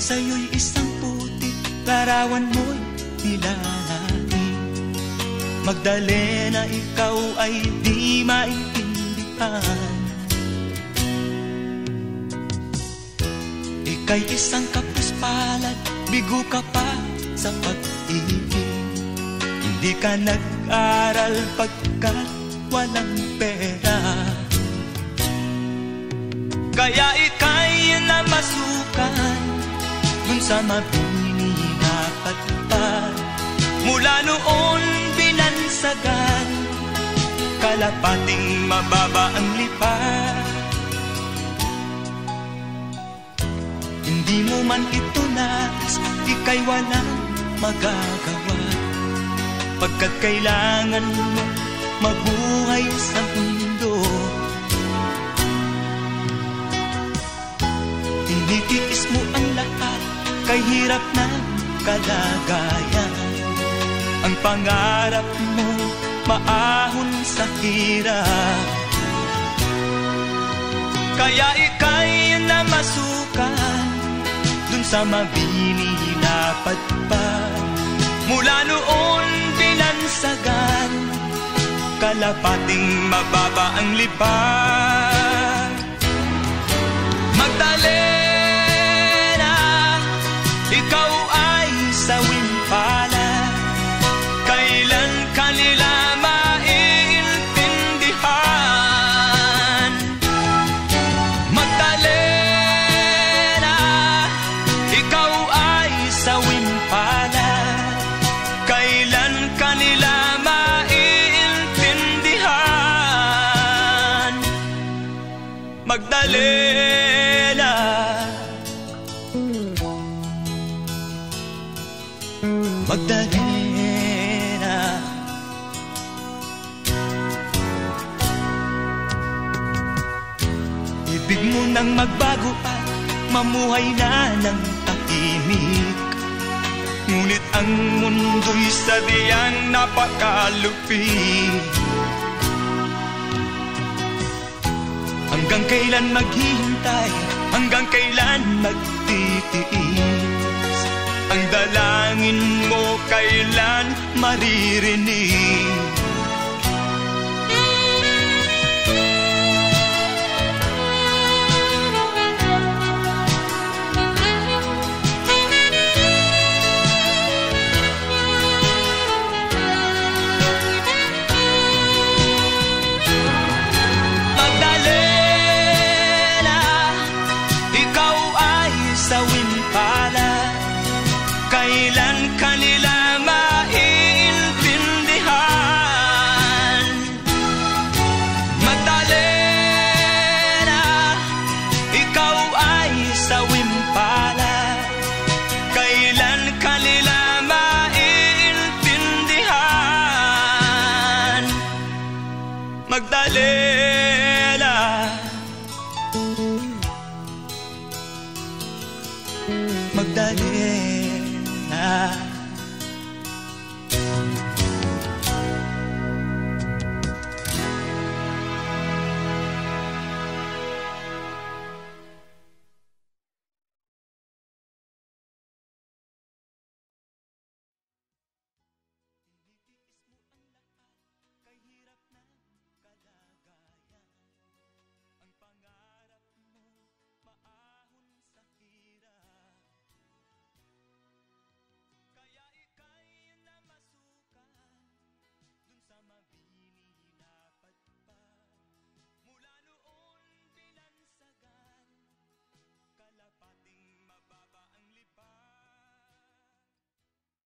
sa'yo'y isang puti Larawan mo'y nilalaki. Magdalena, ikaw ay di maintindihan. Ika'y isang kapuspalad Bigo ka pa sa pag-ibig. Hindi ka nag-aral pagkat walang pera. Kaya ika'y namasukan sa mabini na patpad Mula noon binansagan. Kalapating mababa ang lipad Hindi mo man ito nais Ika'y walang magagawa. Pagkat kailangan mo mabuhay sa mundo. Tinitiis mo kay hirap na kalagayan. Ang pangarap mo maahon sa hirap. Kaya ika'y namasukan Dun sa mabini na patpad Mula noon binansagan Kalapating mababa ang lipad Magdalena Magdalena. Magdalena. Ibig mo nang magbago at mamuhay na ng tahimik. Ngunit ang mundo'y sadyang napakalupit Hanggang kailan maghihintay? Hanggang kailan magtitiis? Ang dalangin mo kailan maririnig the.